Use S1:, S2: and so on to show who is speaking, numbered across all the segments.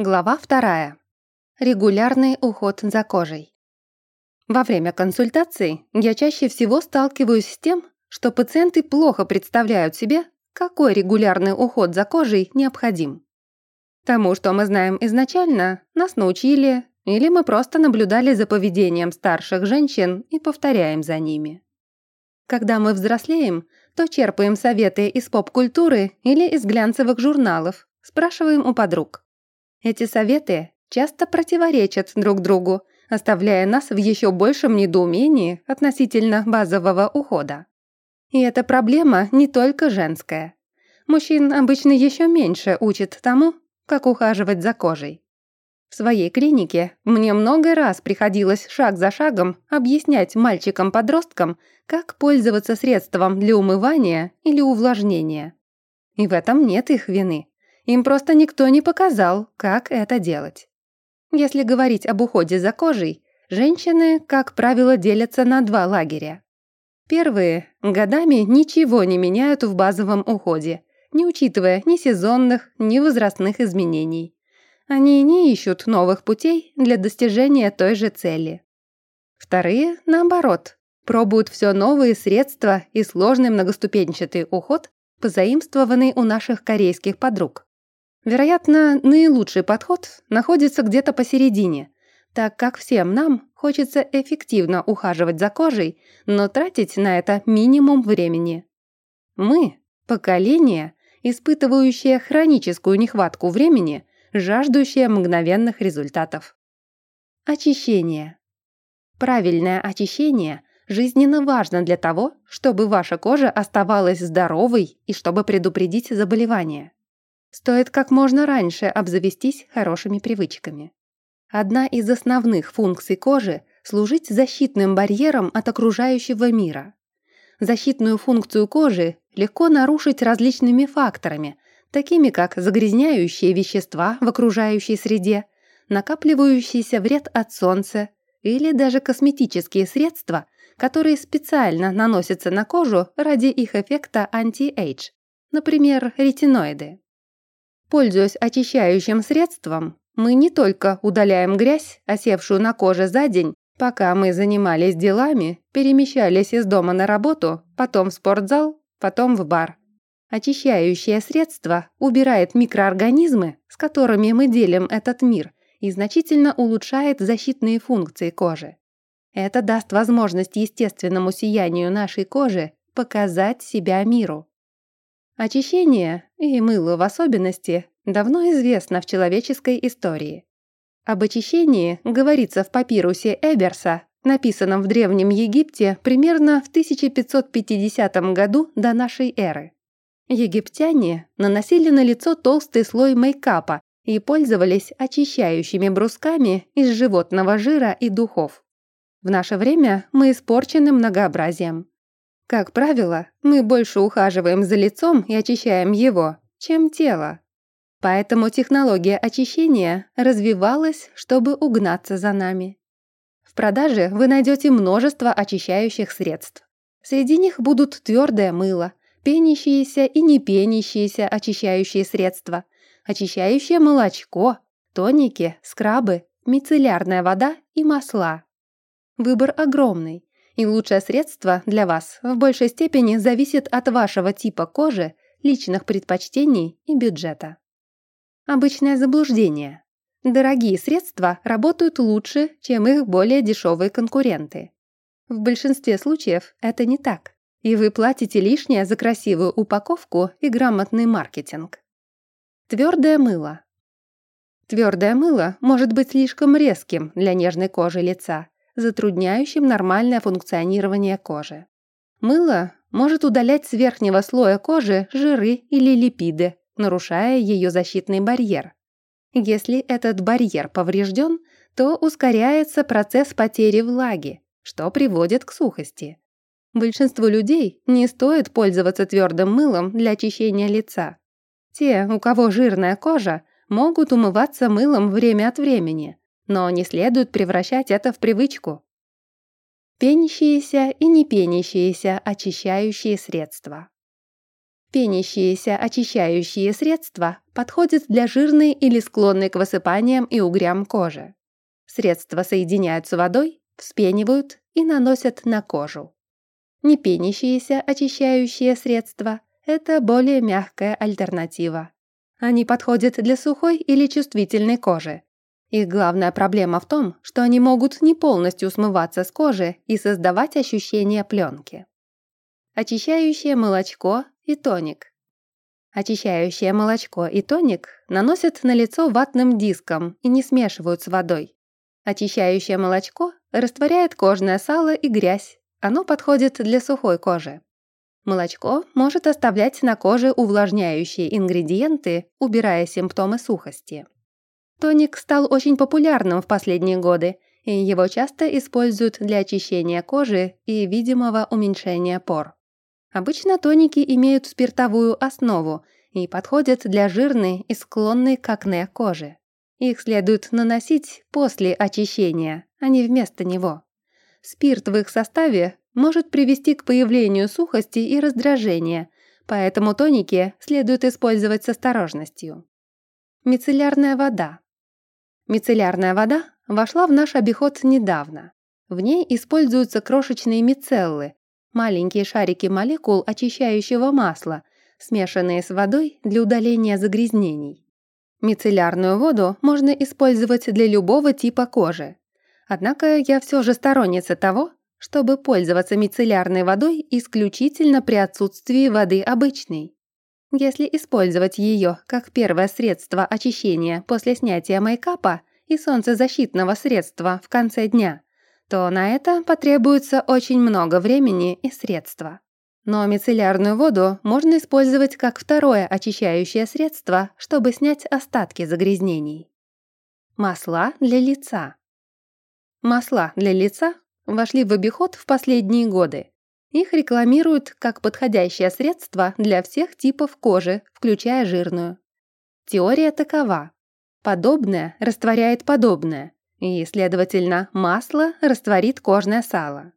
S1: Глава вторая. Регулярный уход за кожей. Во время консультаций я чаще всего сталкиваюсь с тем, что пациенты плохо представляют себе, какой регулярный уход за кожей необходим. Тому, что мы знаем изначально, нас научили, или мы просто наблюдали за поведением старших женщин и повторяем за ними. Когда мы взрослеем, то черпаем советы из поп-культуры или из глянцевых журналов, спрашиваем у подруг. Эти советы часто противоречат друг другу, оставляя нас в еще большем недоумении относительно базового ухода. И эта проблема не только женская. Мужчин обычно еще меньше учат тому, как ухаживать за кожей. В своей клинике мне много раз приходилось шаг за шагом объяснять мальчикам-подросткам, как пользоваться средством для умывания или увлажнения. И в этом нет их вины. Им просто никто не показал, как это делать. Если говорить об уходе за кожей, женщины, как правило, делятся на два лагеря. Первые годами ничего не меняют в базовом уходе, не учитывая ни сезонных, ни возрастных изменений. Они не ищут новых путей для достижения той же цели. Вторые, наоборот, пробуют все новые средства и сложный многоступенчатый уход, позаимствованный у наших корейских подруг. Вероятно, наилучший подход находится где-то посередине, так как всем нам хочется эффективно ухаживать за кожей, но тратить на это минимум времени. Мы – поколение, испытывающее хроническую нехватку времени, жаждущее мгновенных результатов. Очищение. Правильное очищение жизненно важно для того, чтобы ваша кожа оставалась здоровой и чтобы предупредить заболевания. Стоит как можно раньше обзавестись хорошими привычками. Одна из основных функций кожи – служить защитным барьером от окружающего мира. Защитную функцию кожи легко нарушить различными факторами, такими как загрязняющие вещества в окружающей среде, накапливающийся вред от солнца или даже косметические средства, которые специально наносятся на кожу ради их эффекта anti-age, например, ретиноиды. Пользуясь очищающим средством, мы не только удаляем грязь, осевшую на коже за день, пока мы занимались делами, перемещались из дома на работу, потом в спортзал, потом в бар. Очищающее средство убирает микроорганизмы, с которыми мы делим этот мир, и значительно улучшает защитные функции кожи. Это даст возможность естественному сиянию нашей кожи показать себя миру. Очищение, и мыло в особенности, давно известно в человеческой истории. Об очищении говорится в папирусе Эберса, написанном в Древнем Египте примерно в 1550 году до нашей эры. Египтяне наносили на лицо толстый слой мейкапа и пользовались очищающими брусками из животного жира и духов. В наше время мы испорчены многообразием. Как правило, мы больше ухаживаем за лицом и очищаем его, чем тело. Поэтому технология очищения развивалась, чтобы угнаться за нами. В продаже вы найдете множество очищающих средств. Среди них будут твердое мыло, пенящиеся и не пенящиеся очищающие средства, очищающее молочко, тоники, скрабы, мицеллярная вода и масла. Выбор огромный, и лучшее средство для вас в большей степени зависит от вашего типа кожи, личных предпочтений и бюджета. Обычное заблуждение. Дорогие средства работают лучше, чем их более дешевые конкуренты. В большинстве случаев это не так, и вы платите лишнее за красивую упаковку и грамотный маркетинг. Твердое мыло. Твердое мыло может быть слишком резким для нежной кожи лица, затрудняющим нормальное функционирование кожи. Мыло может удалять с верхнего слоя кожи жиры или липиды, нарушая ее защитный барьер. Если этот барьер поврежден, то ускоряется процесс потери влаги, что приводит к сухости. Большинству людей не стоит пользоваться твердым мылом для очищения лица. Те, у кого жирная кожа, могут умываться мылом время от времени, но не следует превращать это в привычку. Пенящиеся и не пенящиеся очищающие средства. Пенящиеся очищающие средства подходят для жирной или склонной к высыпаниям и угрям кожи. Средства соединяют с водой, вспенивают и наносят на кожу. Не пенящиеся очищающие средства – это более мягкая альтернатива. Они подходят для сухой или чувствительной кожи. Их главная проблема в том, что они могут не полностью смываться с кожи и создавать ощущение пленки. Очищающее молочко и тоник. Очищающее молочко и тоник наносят на лицо ватным диском и не смешивают с водой. Очищающее молочко растворяет кожное сало и грязь. Оно подходит для сухой кожи. Молочко может оставлять на коже увлажняющие ингредиенты, убирая симптомы сухости. Тоник стал очень популярным в последние годы, и его часто используют для очищения кожи и видимого уменьшения пор. Обычно тоники имеют спиртовую основу и подходят для жирной и склонной к акне кожи. Их следует наносить после очищения, а не вместо него. Спирт в их составе может привести к появлению сухости и раздражения, поэтому тоники следует использовать с осторожностью. Мицеллярная вода. Мицеллярная вода вошла в наш обиход недавно. В ней используются крошечные мицеллы, маленькие шарики молекул очищающего масла, смешанные с водой для удаления загрязнений. Мицеллярную воду можно использовать для любого типа кожи. Однако я все же сторонница того, чтобы пользоваться мицеллярной водой исключительно при отсутствии воды обычной. Если использовать ее как первое средство очищения после снятия мейкапа и солнцезащитного средства в конце дня, то на это потребуется очень много времени и средства. Но мицеллярную воду можно использовать как второе очищающее средство, чтобы снять остатки загрязнений. Масла для лица. Масла для лица вошли в обиход в последние годы. Их рекламируют как подходящее средство для всех типов кожи, включая жирную. Теория такова. Подобное растворяет подобное, и, следовательно, масло растворит кожное сало.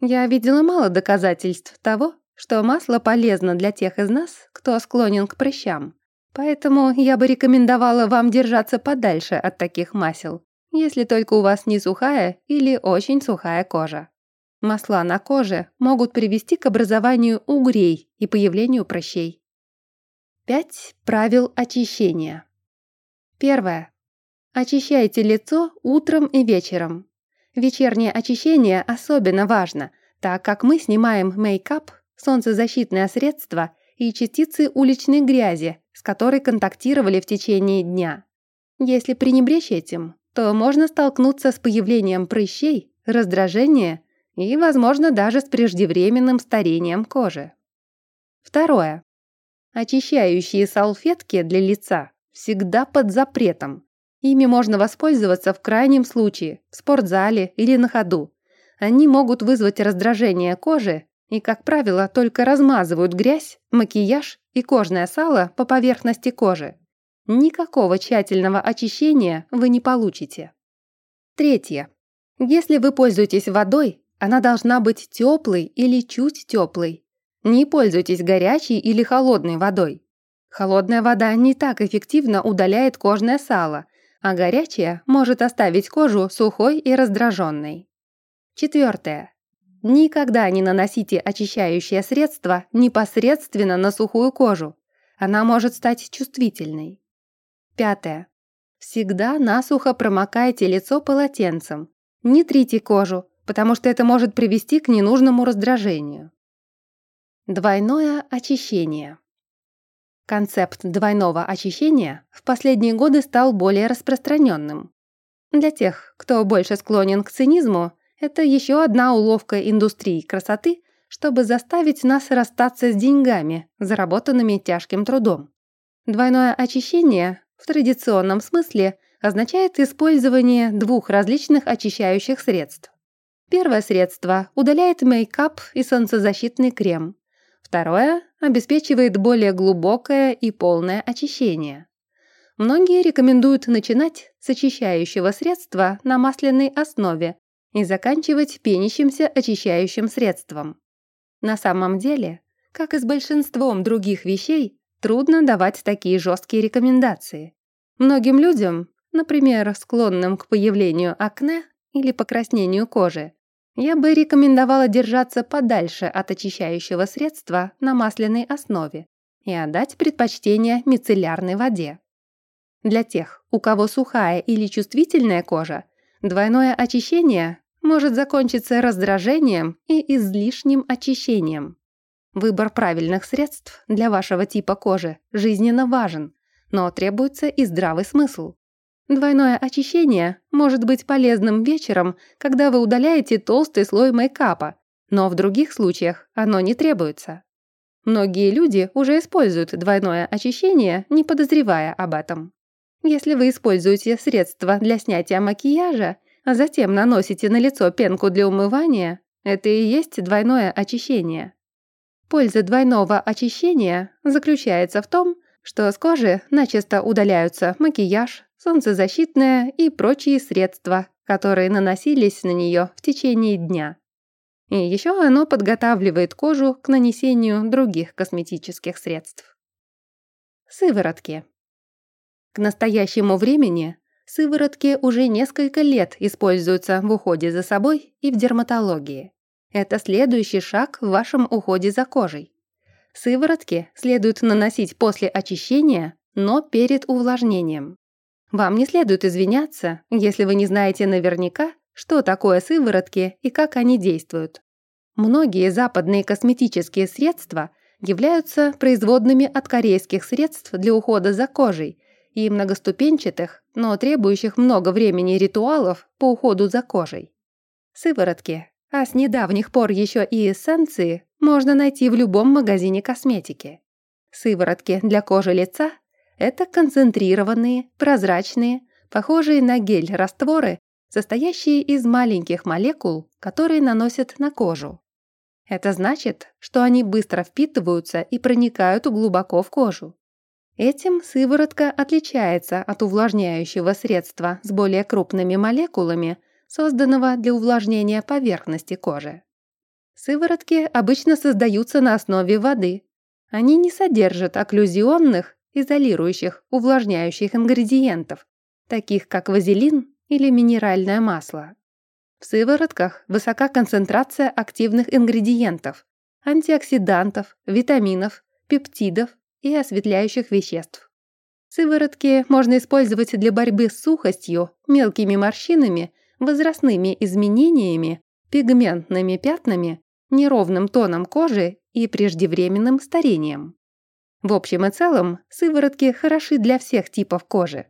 S1: Я видела мало доказательств того, что масло полезно для тех из нас, кто склонен к прыщам. Поэтому я бы рекомендовала вам держаться подальше от таких масел, если только у вас не сухая или очень сухая кожа. Масла на коже могут привести к образованию угрей и появлению прыщей. 5 правил очищения. Первое. Очищайте лицо утром и вечером. Вечернее очищение особенно важно, так как мы снимаем мейкап солнцезащитное средство и частицы уличной грязи, с которой контактировали в течение дня. Если пренебречь этим, то можно столкнуться с появлением прыщей, раздражения и, возможно, даже с преждевременным старением кожи. Второе. Очищающие салфетки для лица всегда под запретом. Ими можно воспользоваться в крайнем случае, в спортзале или на ходу. Они могут вызвать раздражение кожи и, как правило, только размазывают грязь, макияж и кожное сало по поверхности кожи. Никакого тщательного очищения вы не получите. Третье. Если вы пользуетесь водой, она должна быть теплой или чуть теплой. Не пользуйтесь горячей или холодной водой. Холодная вода не так эффективно удаляет кожное сало, а горячая может оставить кожу сухой и раздраженной. Четвертое. Никогда не наносите очищающее средство непосредственно на сухую кожу. Она может стать чувствительной. Пятое. Всегда насухо промокайте лицо полотенцем. Не трите кожу, потому что это может привести к ненужному раздражению. Двойное очищение. Концепт двойного очищения в последние годы стал более распространенным. Для тех, кто больше склонен к цинизму, это еще одна уловка индустрии красоты, чтобы заставить нас расстаться с деньгами, заработанными тяжким трудом. Двойное очищение в традиционном смысле означает использование двух различных очищающих средств. Первое средство удаляет мейкап и солнцезащитный крем. Второе обеспечивает более глубокое и полное очищение. Многие рекомендуют начинать с очищающего средства на масляной основе и заканчивать пенящимся очищающим средством. На самом деле, как и с большинством других вещей, трудно давать такие жесткие рекомендации. Многим людям, например, склонным к появлению акне или покраснению кожи, я бы рекомендовала держаться подальше от очищающего средства на масляной основе и отдать предпочтение мицеллярной воде. Для тех, у кого сухая или чувствительная кожа, двойное очищение может закончиться раздражением и излишним очищением. Выбор правильных средств для вашего типа кожи жизненно важен, но требуется и здравый смысл. Двойное очищение может быть полезным вечером, когда вы удаляете толстый слой мейкапа, но в других случаях оно не требуется. Многие люди уже используют двойное очищение, не подозревая об этом. Если вы используете средства для снятия макияжа, а затем наносите на лицо пенку для умывания, это и есть двойное очищение. Польза двойного очищения заключается в том, что с кожи начисто удаляются макияж, солнцезащитное и прочие средства, которые наносились на нее в течение дня. И еще оно подготавливает кожу к нанесению других косметических средств. Сыворотки. К настоящему времени сыворотки уже несколько лет используются в уходе за собой и в дерматологии. Это следующий шаг в вашем уходе за кожей. Сыворотки следует наносить после очищения, но перед увлажнением. Вам не следует извиняться, если вы не знаете наверняка, что такое сыворотки и как они действуют. Многие западные косметические средства являются производными от корейских средств для ухода за кожей и многоступенчатых, но требующих много времени ритуалов по уходу за кожей. Сыворотки, а с недавних пор еще и эссенции, можно найти в любом магазине косметики. Сыворотки для кожи лица – это концентрированные, прозрачные, похожие на гель растворы, состоящие из маленьких молекул, которые наносят на кожу. Это значит, что они быстро впитываются и проникают глубоко в кожу. Этим сыворотка отличается от увлажняющего средства с более крупными молекулами, созданного для увлажнения поверхности кожи. Сыворотки обычно создаются на основе воды. Они не содержат окклюзионных, изолирующих, увлажняющих ингредиентов, таких как вазелин или минеральное масло. В сыворотках высока концентрация активных ингредиентов, антиоксидантов, витаминов, пептидов и осветляющих веществ. Сыворотки можно использовать для борьбы с сухостью, мелкими морщинами, возрастными изменениями, пигментными пятнами неровным тоном кожи и преждевременным старением. В общем и целом, сыворотки хороши для всех типов кожи.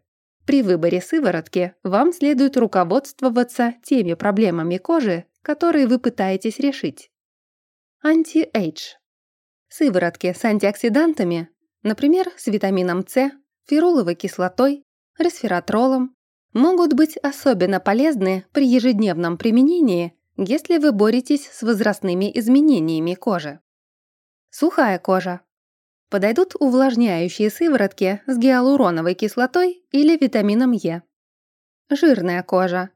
S1: При выборе сыворотки вам следует руководствоваться теми проблемами кожи, которые вы пытаетесь решить. Анти-эйдж. Сыворотки с антиоксидантами, например, с витамином С, феруловой кислотой, ресвератролом, могут быть особенно полезны при ежедневном применении если вы боретесь с возрастными изменениями кожи. Сухая кожа. Подойдут увлажняющие сыворотки с гиалуроновой кислотой или витамином Е. Жирная кожа.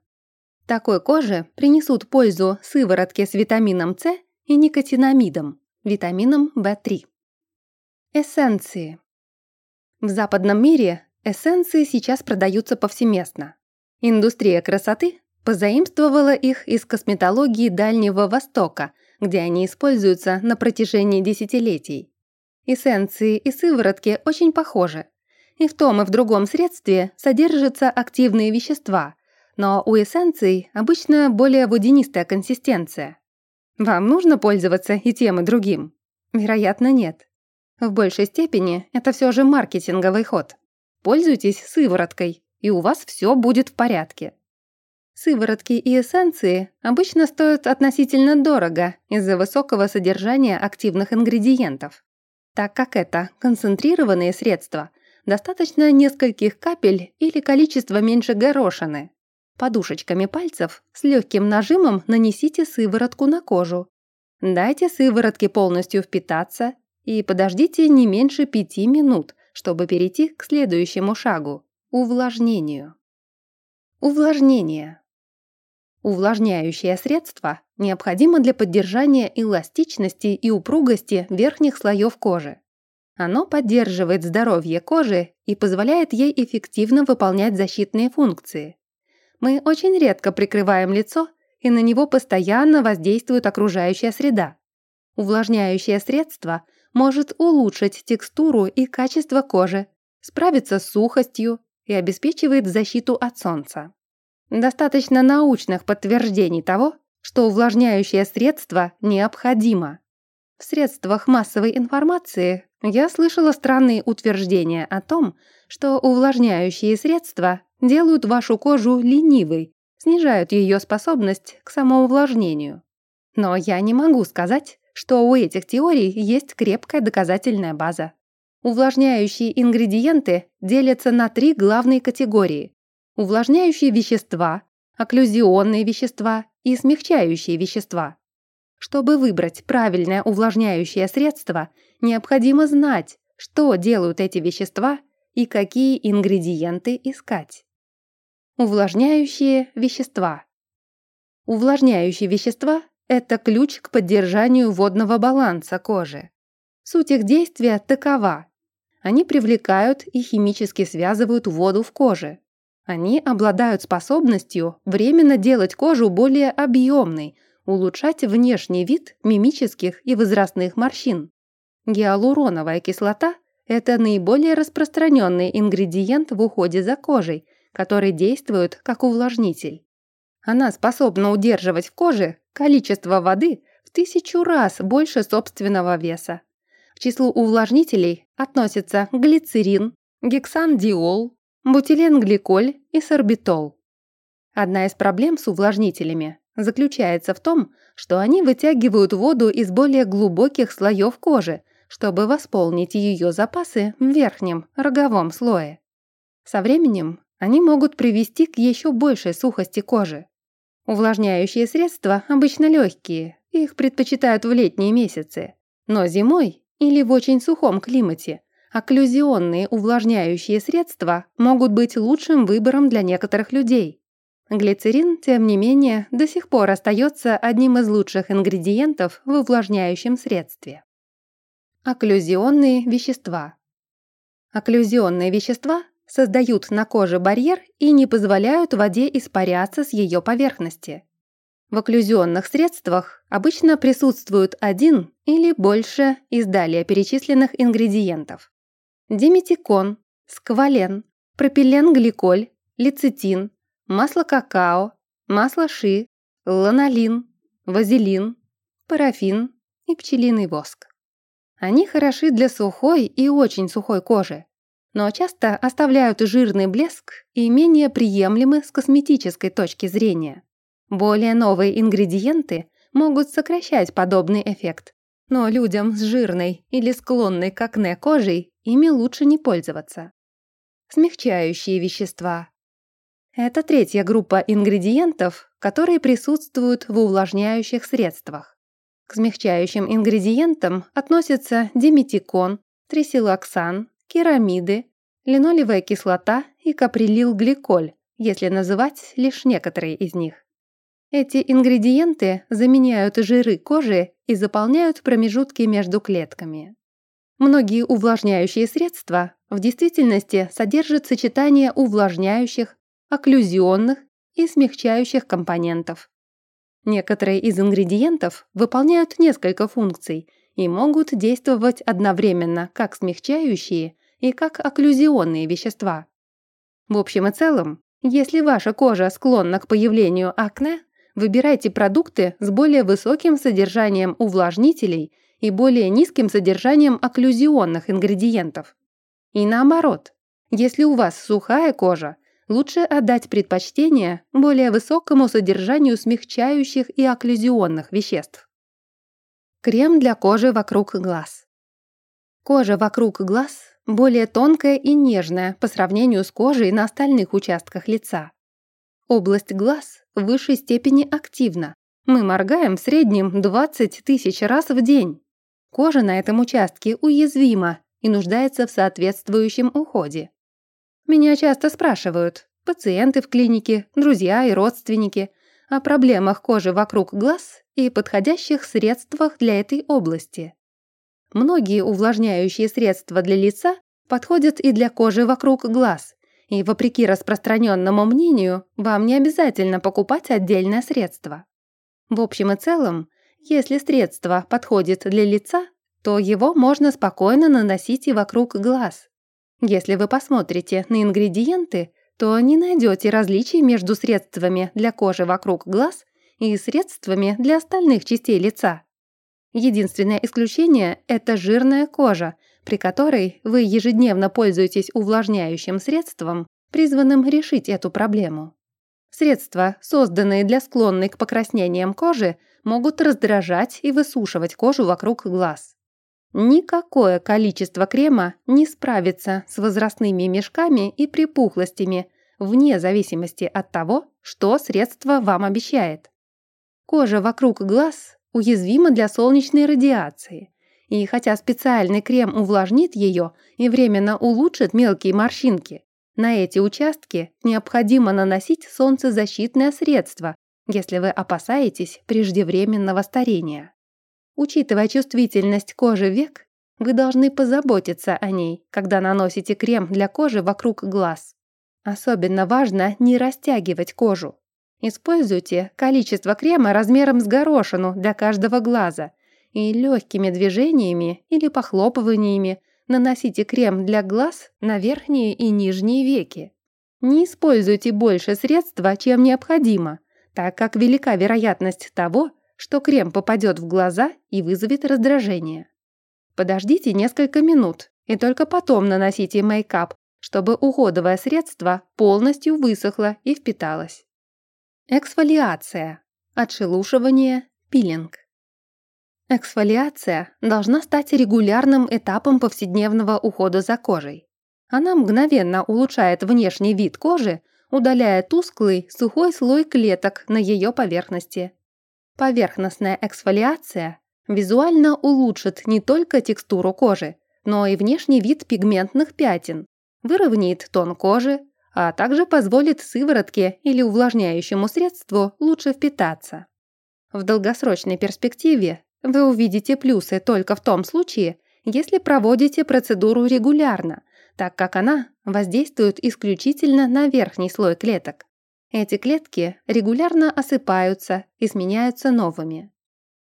S1: Такой коже принесут пользу сыворотки с витамином С и никотинамидом, витамином В3. Эссенции. В западном мире эссенции сейчас продаются повсеместно. Индустрия красоты Позаимствовала их из косметологии Дальнего Востока, где они используются на протяжении десятилетий. Эссенции и сыворотки очень похожи. И в том и в другом средстве содержатся активные вещества, но у эссенций обычно более водянистая консистенция. Вам нужно пользоваться и тем, и другим? Вероятно, нет. В большей степени это все же маркетинговый ход. Пользуйтесь сывороткой, и у вас все будет в порядке. Сыворотки и эссенции обычно стоят относительно дорого из-за высокого содержания активных ингредиентов. Так как это концентрированные средства, достаточно нескольких капель или количества меньше горошины. Подушечками пальцев с легким нажимом нанесите сыворотку на кожу. Дайте сыворотке полностью впитаться и подождите не меньше 5 минут, чтобы перейти к следующему шагу – увлажнению. Увлажнение. Увлажняющее средство необходимо для поддержания эластичности и упругости верхних слоев кожи. Оно поддерживает здоровье кожи и позволяет ей эффективно выполнять защитные функции. Мы очень редко прикрываем лицо, и на него постоянно воздействует окружающая среда. Увлажняющее средство может улучшить текстуру и качество кожи, справиться с сухостью и обеспечивает защиту от солнца. Достаточно научных подтверждений того, что увлажняющее средство необходимо. В средствах массовой информации я слышала странные утверждения о том, что увлажняющие средства делают вашу кожу ленивой, снижают ее способность к самоувлажнению. Но я не могу сказать, что у этих теорий есть крепкая доказательная база. Увлажняющие ингредиенты делятся на три главные категории увлажняющие вещества, окклюзионные вещества и смягчающие вещества. Чтобы выбрать правильное увлажняющее средство, необходимо знать, что делают эти вещества и какие ингредиенты искать. Увлажняющие вещества. Увлажняющие вещества – это ключ к поддержанию водного баланса кожи. Суть их действия такова. Они привлекают и химически связывают воду в коже, они обладают способностью временно делать кожу более объемной, улучшать внешний вид мимических и возрастных морщин. Гиалуроновая кислота – это наиболее распространенный ингредиент в уходе за кожей, который действует как увлажнитель. Она способна удерживать в коже количество воды в тысячу раз больше собственного веса. К числу увлажнителей относятся глицерин, гександиол, бутиленгликоль и сорбитол. Одна из проблем с увлажнителями заключается в том, что они вытягивают воду из более глубоких слоев кожи, чтобы восполнить ее запасы в верхнем роговом слое. Со временем они могут привести к еще большей сухости кожи. Увлажняющие средства обычно легкие, их предпочитают в летние месяцы, но зимой или в очень сухом климате Окклюзионные увлажняющие средства могут быть лучшим выбором для некоторых людей. Глицерин, тем не менее, до сих пор остается одним из лучших ингредиентов в увлажняющем средстве. Окклюзионные вещества. Окклюзионные вещества создают на коже барьер и не позволяют воде испаряться с ее поверхности. В окклюзионных средствах обычно присутствуют один или больше из далее перечисленных ингредиентов диметикон, сквален, пропиленгликоль, лецитин, масло какао, масло ши, ланолин, вазелин, парафин и пчелиный воск. Они хороши для сухой и очень сухой кожи, но часто оставляют жирный блеск и менее приемлемы с косметической точки зрения. Более новые ингредиенты могут сокращать подобный эффект, но людям с жирной или склонной к акне кожей ими лучше не пользоваться. Смягчающие вещества. Это третья группа ингредиентов, которые присутствуют в увлажняющих средствах. К смягчающим ингредиентам относятся диметикон, трисилоксан, керамиды, линолевая кислота и каприлилгликоль, если называть лишь некоторые из них. Эти ингредиенты заменяют жиры кожи и заполняют промежутки между клетками. Многие увлажняющие средства в действительности содержат сочетание увлажняющих, окклюзионных и смягчающих компонентов. Некоторые из ингредиентов выполняют несколько функций и могут действовать одновременно как смягчающие и как окклюзионные вещества. В общем и целом, если ваша кожа склонна к появлению акне, выбирайте продукты с более высоким содержанием увлажнителей и более низким содержанием окклюзионных ингредиентов. И наоборот, если у вас сухая кожа, лучше отдать предпочтение более высокому содержанию смягчающих и окклюзионных веществ. Крем для кожи вокруг глаз. Кожа вокруг глаз более тонкая и нежная по сравнению с кожей на остальных участках лица. Область глаз в высшей степени активна. Мы моргаем в среднем 20 тысяч раз в день. Кожа на этом участке уязвима и нуждается в соответствующем уходе. Меня часто спрашивают, пациенты в клинике, друзья и родственники, о проблемах кожи вокруг глаз и подходящих средствах для этой области. Многие увлажняющие средства для лица подходят и для кожи вокруг глаз, и вопреки распространенному мнению, вам не обязательно покупать отдельное средство. В общем и целом, если средство подходит для лица, то его можно спокойно наносить и вокруг глаз. Если вы посмотрите на ингредиенты, то не найдете различий между средствами для кожи вокруг глаз и средствами для остальных частей лица. Единственное исключение – это жирная кожа, при которой вы ежедневно пользуетесь увлажняющим средством, призванным решить эту проблему. Средства, созданные для склонной к покраснениям кожи, могут раздражать и высушивать кожу вокруг глаз. Никакое количество крема не справится с возрастными мешками и припухлостями, вне зависимости от того, что средство вам обещает. Кожа вокруг глаз уязвима для солнечной радиации, и хотя специальный крем увлажнит ее и временно улучшит мелкие морщинки, на эти участки необходимо наносить солнцезащитное средство, если вы опасаетесь преждевременного старения. Учитывая чувствительность кожи век, вы должны позаботиться о ней, когда наносите крем для кожи вокруг глаз. Особенно важно не растягивать кожу. Используйте количество крема размером с горошину для каждого глаза и легкими движениями или похлопываниями наносите крем для глаз на верхние и нижние веки. Не используйте больше средства, чем необходимо, так как велика вероятность того, что крем попадет в глаза и вызовет раздражение. Подождите несколько минут и только потом наносите мейкап, чтобы уходовое средство полностью высохло и впиталось. Эксфолиация. Отшелушивание. Пилинг. Эксфолиация должна стать регулярным этапом повседневного ухода за кожей. Она мгновенно улучшает внешний вид кожи, удаляя тусклый, сухой слой клеток на ее поверхности. Поверхностная эксфолиация визуально улучшит не только текстуру кожи, но и внешний вид пигментных пятен, выровняет тон кожи, а также позволит сыворотке или увлажняющему средству лучше впитаться. В долгосрочной перспективе вы увидите плюсы только в том случае, если проводите процедуру регулярно, так как она воздействует исключительно на верхний слой клеток. Эти клетки регулярно осыпаются и сменяются новыми.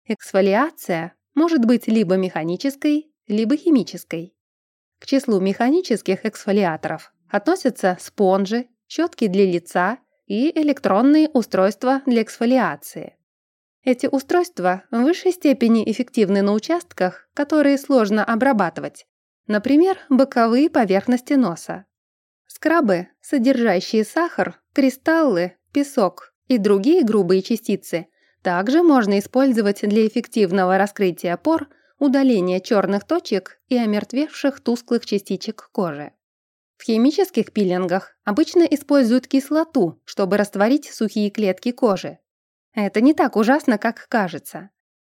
S1: Эксфолиация может быть либо механической, либо химической. К числу механических эксфолиаторов относятся спонжи, щетки для лица и электронные устройства для эксфолиации. Эти устройства в высшей степени эффективны на участках, которые сложно обрабатывать, например, боковые поверхности носа. Скрабы, содержащие сахар, кристаллы, песок и другие грубые частицы, также можно использовать для эффективного раскрытия пор, удаления черных точек и омертвевших тусклых частичек кожи. В химических пилингах обычно используют кислоту, чтобы растворить сухие клетки кожи. Это не так ужасно, как кажется.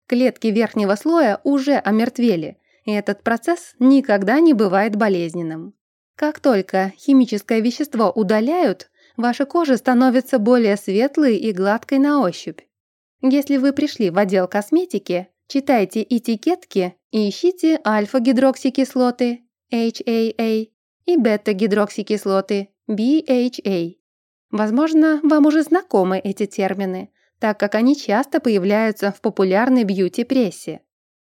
S1: Клетки верхнего слоя уже омертвели, и этот процесс никогда не бывает болезненным. Как только химическое вещество удаляют, ваша кожа становится более светлой и гладкой на ощупь. Если вы пришли в отдел косметики, читайте этикетки и ищите альфа-гидроксикислоты HAA и бета-гидроксикислоты BHA. Возможно, вам уже знакомы эти термины, так как они часто появляются в популярной бьюти-прессе.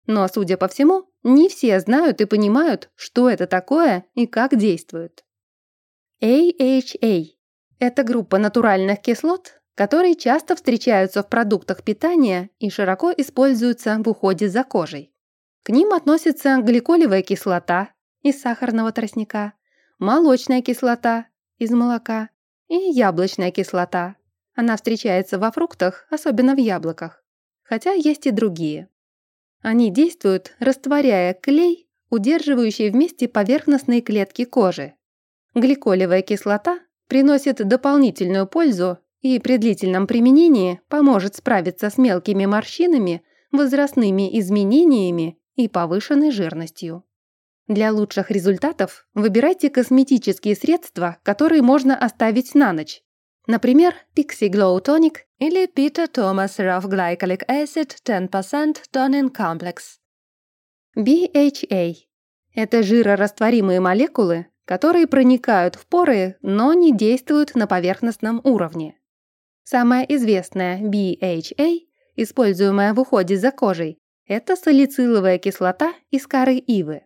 S1: Но, судя по всему, не все знают и понимают, что это такое и как действует. AHA – это группа натуральных кислот, которые часто встречаются в продуктах питания и широко используются в уходе за кожей. К ним относятся гликолевая кислота из сахарного тростника, молочная кислота из молока и яблочная кислота. Она встречается во фруктах, особенно в яблоках, хотя есть и другие. Они действуют, растворяя клей, удерживающий вместе поверхностные клетки кожи. Гликолевая кислота приносит дополнительную пользу и при длительном применении поможет справиться с мелкими морщинами, возрастными изменениями и повышенной жирностью. Для лучших результатов выбирайте косметические средства, которые можно оставить на ночь. Например, Pixie Glow Tonic или Peter Thomas Rough Glycolic Acid 10% Toning Complex. BHA – это жирорастворимые молекулы, которые проникают в поры, но не действуют на поверхностном уровне. Самая известная BHA, используемая в уходе за кожей, это салициловая кислота из коры ивы.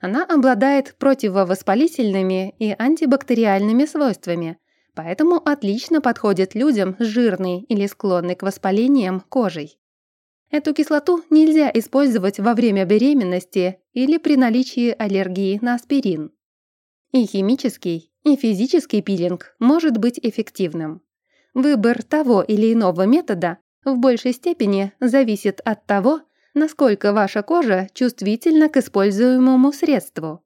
S1: Она обладает противовоспалительными и антибактериальными свойствами, поэтому отлично подходит людям с жирной или склонной к воспалениям кожей. Эту кислоту нельзя использовать во время беременности или при наличии аллергии на аспирин. И химический, и физический пилинг может быть эффективным. Выбор того или иного метода в большей степени зависит от того, насколько ваша кожа чувствительна к используемому средству.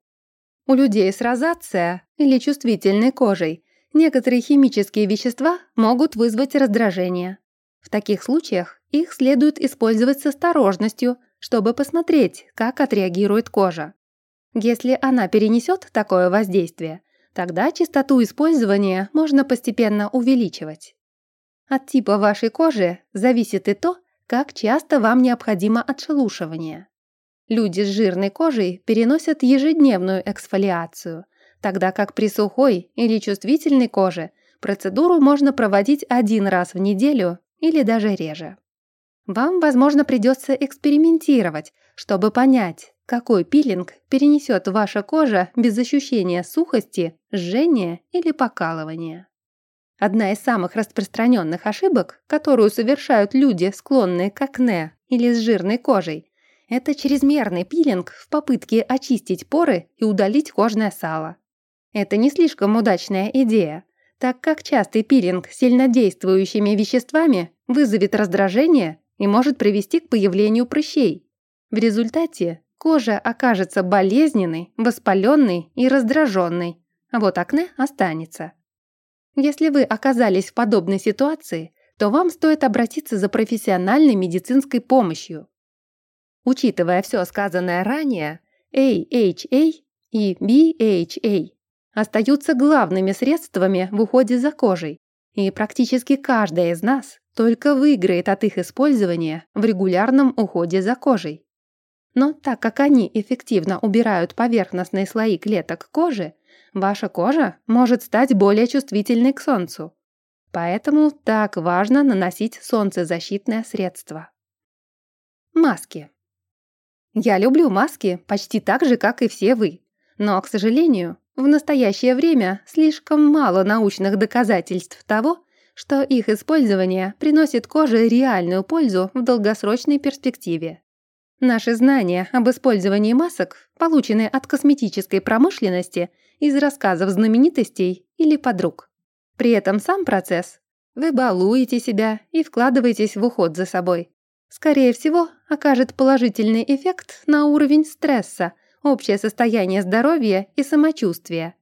S1: У людей с розация или чувствительной кожей некоторые химические вещества могут вызвать раздражение. В таких случаях их следует использовать с осторожностью, чтобы посмотреть, как отреагирует кожа. Если она перенесет такое воздействие, тогда частоту использования можно постепенно увеличивать. От типа вашей кожи зависит и то, как часто вам необходимо отшелушивание. Люди с жирной кожей переносят ежедневную эксфолиацию, тогда как при сухой или чувствительной коже процедуру можно проводить один раз в неделю или даже реже. Вам, возможно, придется экспериментировать, чтобы понять, какой пилинг перенесет ваша кожа без ощущения сухости, жжения или покалывания. Одна из самых распространенных ошибок, которую совершают люди, склонные к акне или с жирной кожей, это чрезмерный пилинг в попытке очистить поры и удалить кожное сало. Это не слишком удачная идея, так как частый пилинг сильнодействующими веществами вызовет раздражение и может привести к появлению прыщей. В результате кожа окажется болезненной, воспаленной и раздраженной, а вот акне останется. Если вы оказались в подобной ситуации, то вам стоит обратиться за профессиональной медицинской помощью. Учитывая все сказанное ранее, AHA и BHA остаются главными средствами в уходе за кожей, и практически каждая из нас только выиграет от их использования в регулярном уходе за кожей. Но так как они эффективно убирают поверхностные слои клеток кожи, ваша кожа может стать более чувствительной к солнцу. Поэтому так важно наносить солнцезащитное средство. Маски. Я люблю маски почти так же, как и все вы. Но, к сожалению, в настоящее время слишком мало научных доказательств того, что их использование приносит коже реальную пользу в долгосрочной перспективе. Наши знания об использовании масок, полученные от косметической промышленности, из рассказов знаменитостей или подруг. При этом сам процесс вы балуете себя и вкладываетесь в уход за собой. Скорее всего, окажет положительный эффект на уровень стресса, общее состояние здоровья и самочувствия.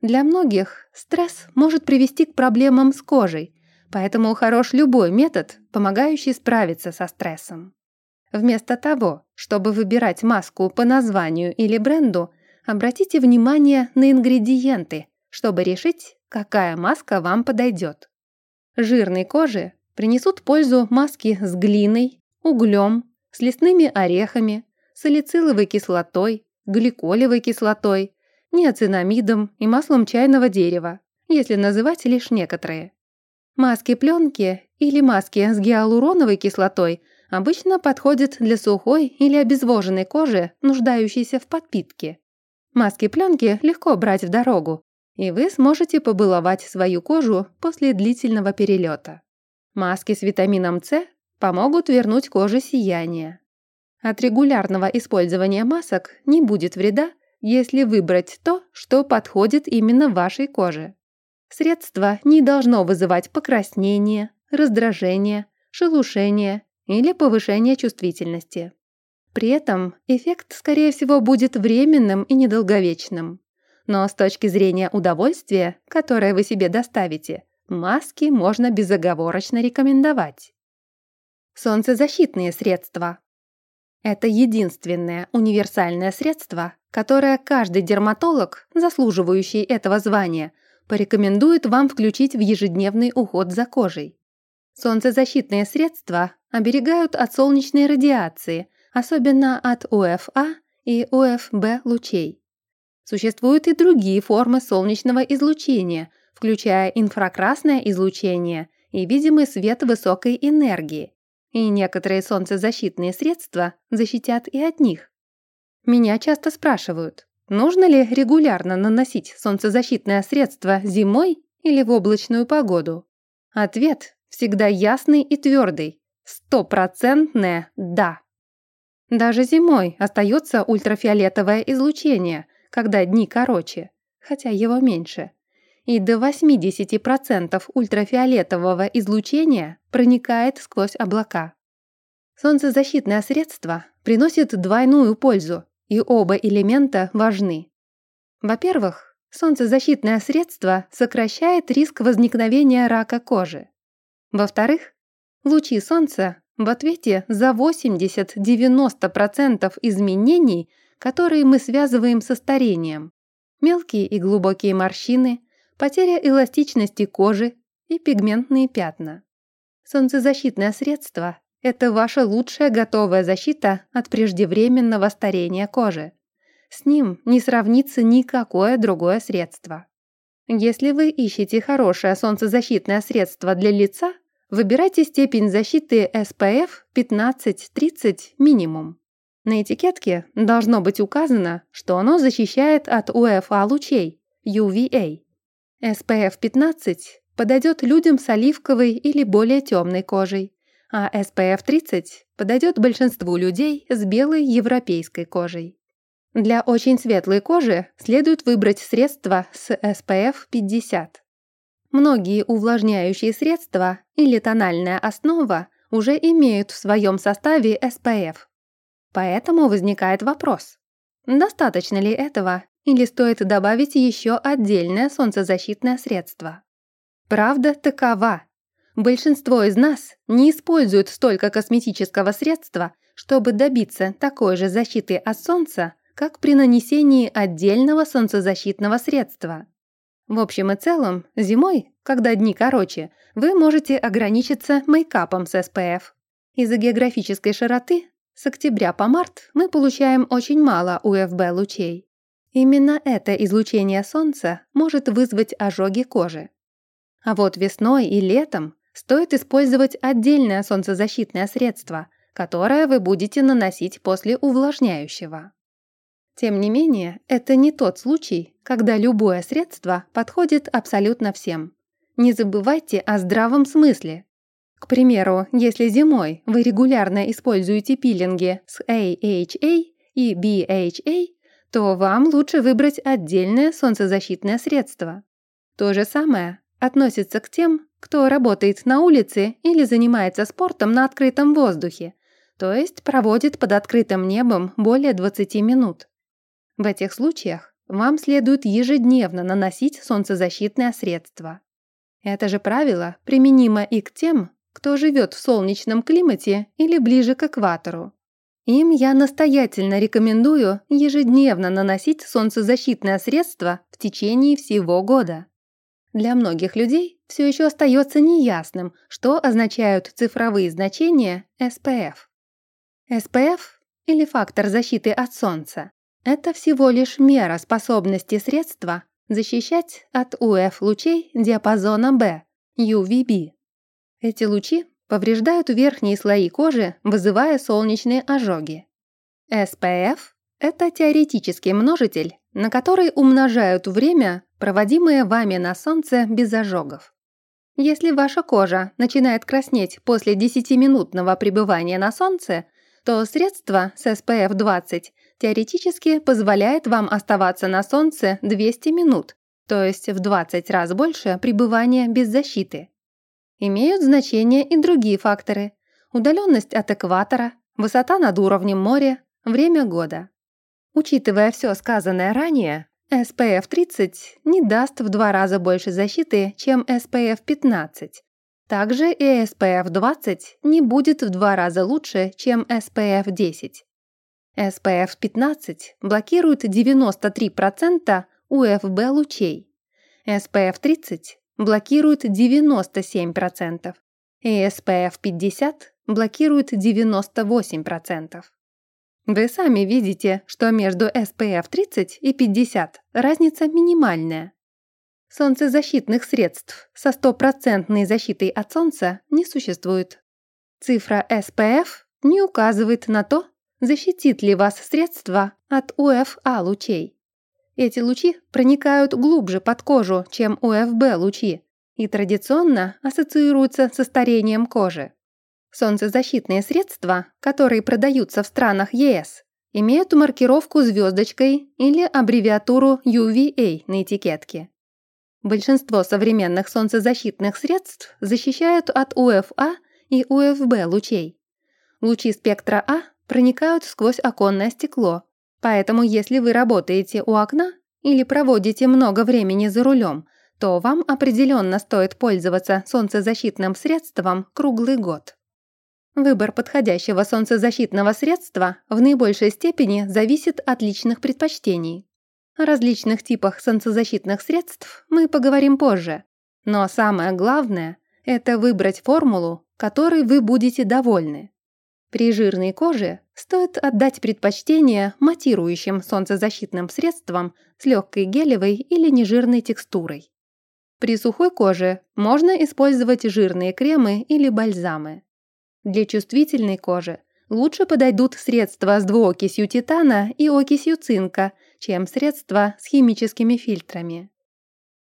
S1: Для многих стресс может привести к проблемам с кожей, поэтому хорош любой метод, помогающий справиться со стрессом. Вместо того, чтобы выбирать маску по названию или бренду, обратите внимание на ингредиенты, чтобы решить, какая маска вам подойдет. Жирной коже принесут пользу маски с глиной, углем, с лесными орехами, салициловой кислотой, гликолевой кислотой, неоцинамидом и маслом чайного дерева, если называть лишь некоторые. Маски пленки или маски с гиалуроновой кислотой обычно подходят для сухой или обезвоженной кожи, нуждающейся в подпитке. Маски пленки легко брать в дорогу, и вы сможете побаловать свою кожу после длительного перелета. Маски с витамином С помогут вернуть коже сияние. От регулярного использования масок не будет вреда, если выбрать то, что подходит именно вашей коже. Средство не должно вызывать покраснение, раздражение, шелушение или повышение чувствительности. При этом эффект, скорее всего, будет временным и недолговечным. Но с точки зрения удовольствия, которое вы себе доставите, маски можно безоговорочно рекомендовать. Солнцезащитные средства. Это единственное универсальное средство, которое каждый дерматолог, заслуживающий этого звания, порекомендует вам включить в ежедневный уход за кожей. Солнцезащитные средства оберегают от солнечной радиации, особенно от УФА и УФБ лучей. Существуют и другие формы солнечного излучения, включая инфракрасное излучение и видимый свет высокой энергии. И некоторые солнцезащитные средства защитят и от них. Меня часто спрашивают, нужно ли регулярно наносить солнцезащитное средство зимой или в облачную погоду? Ответ всегда ясный и твердый. Стопроцентное «да». Даже зимой остается ультрафиолетовое излучение, когда дни короче, хотя его меньше. И до 80% ультрафиолетового излучения проникает сквозь облака. Солнцезащитное средство приносит двойную пользу, и оба элемента важны. Во-первых, солнцезащитное средство сокращает риск возникновения рака кожи. Во-вторых, лучи солнца в ответе за 80-90% изменений, которые мы связываем со старением. Мелкие и глубокие морщины, потеря эластичности кожи и пигментные пятна. Солнцезащитное средство – это ваша лучшая готовая защита от преждевременного старения кожи. С ним не сравнится никакое другое средство. Если вы ищете хорошее солнцезащитное средство для лица, Выбирайте степень защиты SPF 15-30 минимум. На этикетке должно быть указано, что оно защищает от УФА лучей UVA. SPF 15 подойдет людям с оливковой или более темной кожей, а SPF 30 подойдет большинству людей с белой европейской кожей. Для очень светлой кожи следует выбрать средство с SPF 50. Многие увлажняющие средства или тональная основа уже имеют в своем составе SPF. Поэтому возникает вопрос, достаточно ли этого или стоит добавить еще отдельное солнцезащитное средство? Правда такова. Большинство из нас не используют столько косметического средства, чтобы добиться такой же защиты от солнца, как при нанесении отдельного солнцезащитного средства. В общем и целом, зимой, когда дни короче, вы можете ограничиться мейкапом с SPF. Из-за географической широты с октября по март мы получаем очень мало УФБ-лучей. Именно это излучение солнца может вызвать ожоги кожи. А вот весной и летом стоит использовать отдельное солнцезащитное средство, которое вы будете наносить после увлажняющего. Тем не менее, это не тот случай, когда любое средство подходит абсолютно всем. Не забывайте о здравом смысле. К примеру, если зимой вы регулярно используете пилинги с AHA и BHA, то вам лучше выбрать отдельное солнцезащитное средство. То же самое относится к тем, кто работает на улице или занимается спортом на открытом воздухе, то есть проводит под открытым небом более 20 минут. В этих случаях вам следует ежедневно наносить солнцезащитное средство. Это же правило применимо и к тем, кто живет в солнечном климате или ближе к экватору. Им я настоятельно рекомендую ежедневно наносить солнцезащитное средство в течение всего года. Для многих людей все еще остается неясным, что означают цифровые значения SPF. SPF или фактор защиты от солнца это всего лишь мера способности средства защищать от УФ-лучей диапазона B, UVB. Эти лучи повреждают верхние слои кожи, вызывая солнечные ожоги. SPF – это теоретический множитель, на который умножают время, проводимое вами на солнце без ожогов. Если ваша кожа начинает краснеть после 10-минутного пребывания на солнце, то средство с SPF 20 теоретически позволяет вам оставаться на солнце 200 минут, то есть в 20 раз больше пребывания без защиты. Имеют значение и другие факторы – удаленность от экватора, высота над уровнем моря, время года. Учитывая все сказанное ранее, SPF 30 не даст в два раза больше защиты, чем SPF 15. Также и SPF 20 не будет в два раза лучше, чем SPF 10. SPF 15 блокирует 93% УФБ лучей. SPF 30 блокирует 97% и SPF 50 блокирует 98%. Вы сами видите, что между SPF 30 и 50 разница минимальная. Солнцезащитных средств со стопроцентной защитой от солнца не существует. Цифра SPF не указывает на то, защитит ли вас средство от УФА лучей. Эти лучи проникают глубже под кожу, чем УФБ лучи, и традиционно ассоциируются со старением кожи. Солнцезащитные средства, которые продаются в странах ЕС, имеют маркировку звездочкой или аббревиатуру UVA на этикетке. Большинство современных солнцезащитных средств защищают от УФА и УФБ лучей. Лучи спектра А проникают сквозь оконное стекло, поэтому если вы работаете у окна или проводите много времени за рулем, то вам определенно стоит пользоваться солнцезащитным средством круглый год. Выбор подходящего солнцезащитного средства в наибольшей степени зависит от личных предпочтений. О различных типах солнцезащитных средств мы поговорим позже. Но самое главное – это выбрать формулу, которой вы будете довольны. При жирной коже стоит отдать предпочтение матирующим солнцезащитным средствам с легкой гелевой или нежирной текстурой. При сухой коже можно использовать жирные кремы или бальзамы. Для чувствительной кожи лучше подойдут средства с двуокисью титана и окисью цинка, чем средства с химическими фильтрами.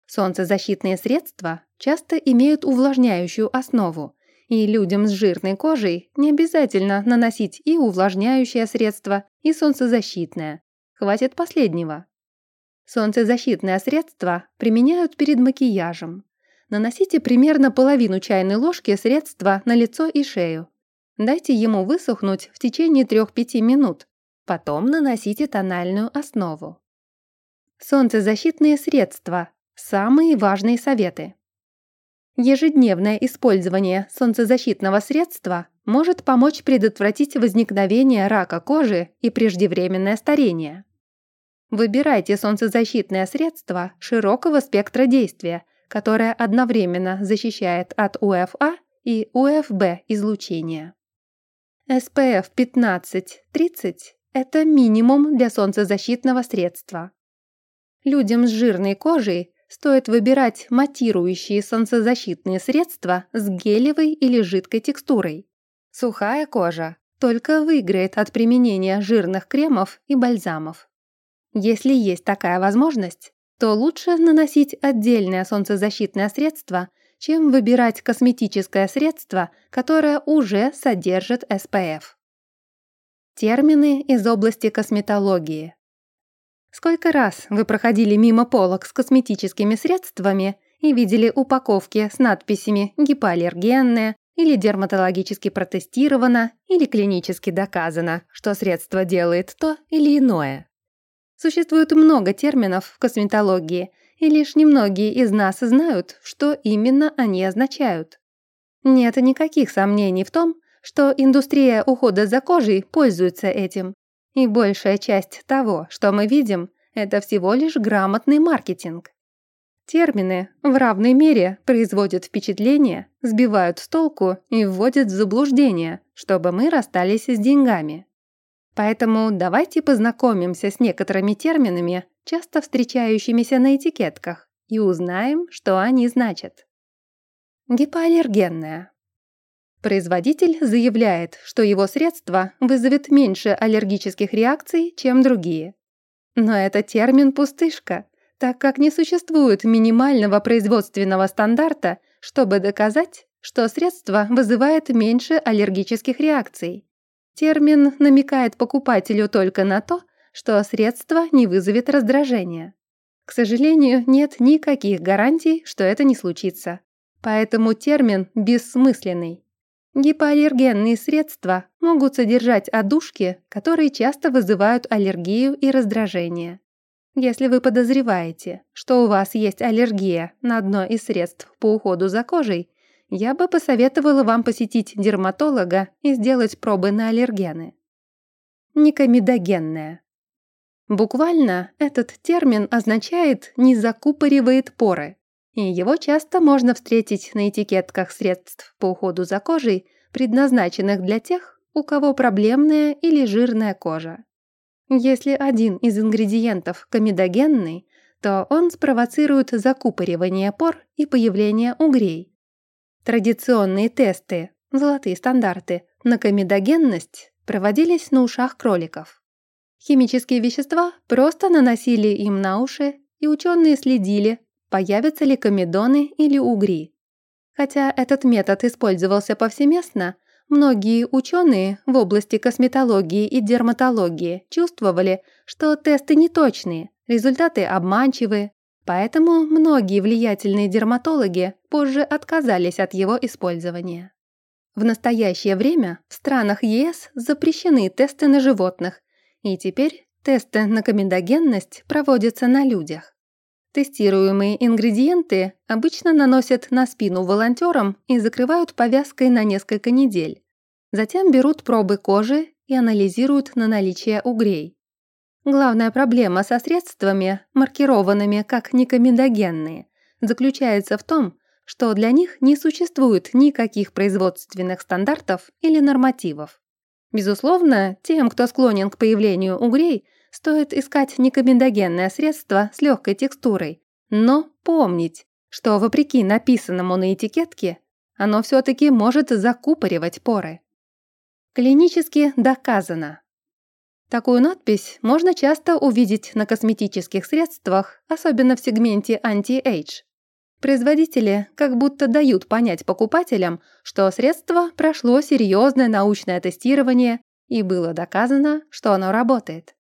S1: Солнцезащитные средства часто имеют увлажняющую основу, и людям с жирной кожей не обязательно наносить и увлажняющее средство, и солнцезащитное. Хватит последнего. Солнцезащитное средство применяют перед макияжем. Наносите примерно половину чайной ложки средства на лицо и шею. Дайте ему высохнуть в течение 3-5 минут. Потом наносите тональную основу. Солнцезащитные средства. Самые важные советы. Ежедневное использование солнцезащитного средства может помочь предотвратить возникновение рака кожи и преждевременное старение. Выбирайте солнцезащитное средство широкого спектра действия, которая одновременно защищает от УФА и УФБ излучения. SPF 15-30 – это минимум для солнцезащитного средства. Людям с жирной кожей стоит выбирать матирующие солнцезащитные средства с гелевой или жидкой текстурой. Сухая кожа только выиграет от применения жирных кремов и бальзамов. Если есть такая возможность, то лучше наносить отдельное солнцезащитное средство, чем выбирать косметическое средство, которое уже содержит SPF. Термины из области косметологии. Сколько раз вы проходили мимо полок с косметическими средствами и видели упаковки с надписями «гипоаллергенное» или «дерматологически протестировано» или «клинически доказано», что средство делает то или иное. Существует много терминов в косметологии, и лишь немногие из нас знают, что именно они означают. Нет никаких сомнений в том, что индустрия ухода за кожей пользуется этим. И большая часть того, что мы видим, это всего лишь грамотный маркетинг. Термины в равной мере производят впечатление, сбивают с толку и вводят в заблуждение, чтобы мы расстались с деньгами. Поэтому давайте познакомимся с некоторыми терминами, часто встречающимися на этикетках, и узнаем, что они значат. Гипоаллергенная. Производитель заявляет, что его средство вызовет меньше аллергических реакций, чем другие. Но это термин «пустышка», так как не существует минимального производственного стандарта, чтобы доказать, что средство вызывает меньше аллергических реакций. Термин намекает покупателю только на то, что средство не вызовет раздражения. К сожалению, нет никаких гарантий, что это не случится. Поэтому термин бессмысленный. Гипоаллергенные средства могут содержать одушки, которые часто вызывают аллергию и раздражение. Если вы подозреваете, что у вас есть аллергия на одно из средств по уходу за кожей, я бы посоветовала вам посетить дерматолога и сделать пробы на аллергены. Никомедогенная. Буквально этот термин означает «не закупоривает поры», и его часто можно встретить на этикетках средств по уходу за кожей, предназначенных для тех, у кого проблемная или жирная кожа. Если один из ингредиентов комедогенный, то он спровоцирует закупоривание пор и появление угрей. Традиционные тесты, золотые стандарты, на комедогенность проводились на ушах кроликов. Химические вещества просто наносили им на уши, и ученые следили, появятся ли комедоны или угри. Хотя этот метод использовался повсеместно, многие ученые в области косметологии и дерматологии чувствовали, что тесты неточные, результаты обманчивые, поэтому многие влиятельные дерматологи позже отказались от его использования. В настоящее время в странах ЕС запрещены тесты на животных, и теперь тесты на комедогенность проводятся на людях. Тестируемые ингредиенты обычно наносят на спину волонтерам и закрывают повязкой на несколько недель. Затем берут пробы кожи и анализируют на наличие угрей. Главная проблема со средствами, маркированными как некомедогенные, заключается в том, что для них не существует никаких производственных стандартов или нормативов. Безусловно, тем, кто склонен к появлению угрей, стоит искать некомедогенное средство с легкой текстурой, но помнить, что вопреки написанному на этикетке, оно все-таки может закупоривать поры. Клинически доказано. Такую надпись можно часто увидеть на косметических средствах, особенно в сегменте anti-age. Производители как будто дают понять покупателям, что средство прошло серьезное научное тестирование и было доказано, что оно работает.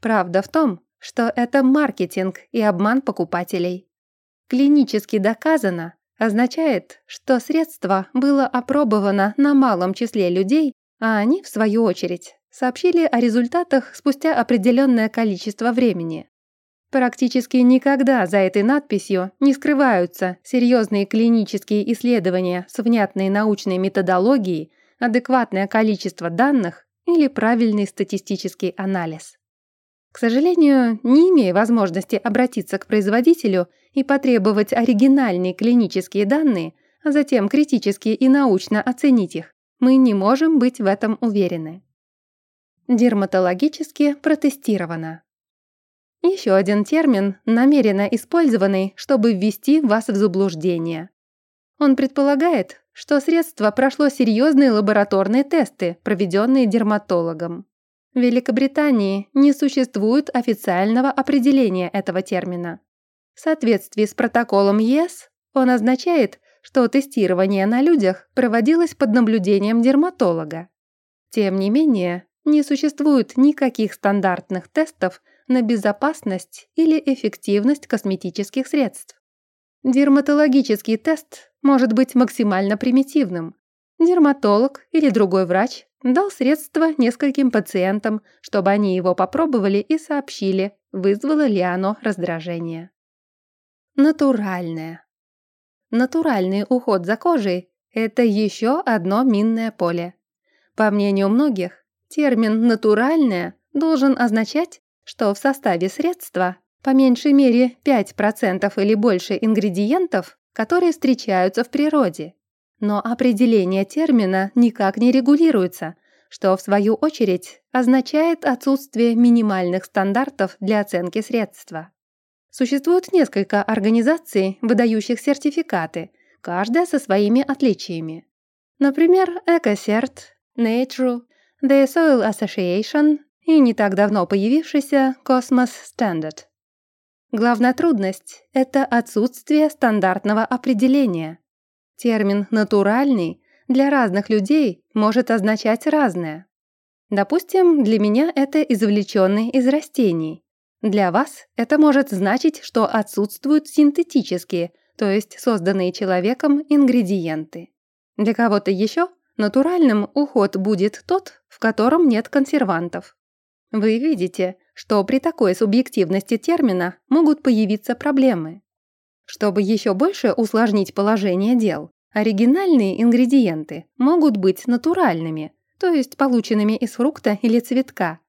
S1: Правда в том, что это маркетинг и обман покупателей. Клинически доказано означает, что средство было опробовано на малом числе людей, а они, в свою очередь, сообщили о результатах спустя определенное количество времени. Практически никогда за этой надписью не скрываются серьезные клинические исследования с внятной научной методологией, адекватное количество данных или правильный статистический анализ. К сожалению, не имея возможности обратиться к производителю и потребовать оригинальные клинические данные, а затем критически и научно оценить их, мы не можем быть в этом уверены. Дерматологически протестировано. Еще один термин, намеренно использованный, чтобы ввести вас в заблуждение. Он предполагает, что средство прошло серьезные лабораторные тесты, проведенные дерматологом. В Великобритании не существует официального определения этого термина. В соответствии с протоколом ЕС он означает, что тестирование на людях проводилось под наблюдением дерматолога. Тем не менее, не существует никаких стандартных тестов на безопасность или эффективность косметических средств. Дерматологический тест может быть максимально примитивным. Дерматолог или другой врач дал средство нескольким пациентам, чтобы они его попробовали и сообщили, вызвало ли оно раздражение. Натуральное. Натуральный уход за кожей – это еще одно минное поле. По мнению многих, термин «натуральное» должен означать что в составе средства по меньшей мере 5% или больше ингредиентов, которые встречаются в природе. Но определение термина никак не регулируется, что в свою очередь означает отсутствие минимальных стандартов для оценки средства. Существует несколько организаций, выдающих сертификаты, каждая со своими отличиями. Например, EcoCert, Nature, The Soil Association и не так давно появившийся Cosmos Standard. Главная трудность – это отсутствие стандартного определения. Термин «натуральный» для разных людей может означать разное. Допустим, для меня это извлеченный из растений. Для вас это может значить, что отсутствуют синтетические, то есть созданные человеком, ингредиенты. Для кого-то еще натуральным уход будет тот, в котором нет консервантов. Вы видите, что при такой субъективности термина могут появиться проблемы. Чтобы еще больше усложнить положение дел, оригинальные ингредиенты могут быть натуральными, то есть полученными из фрукта или цветка,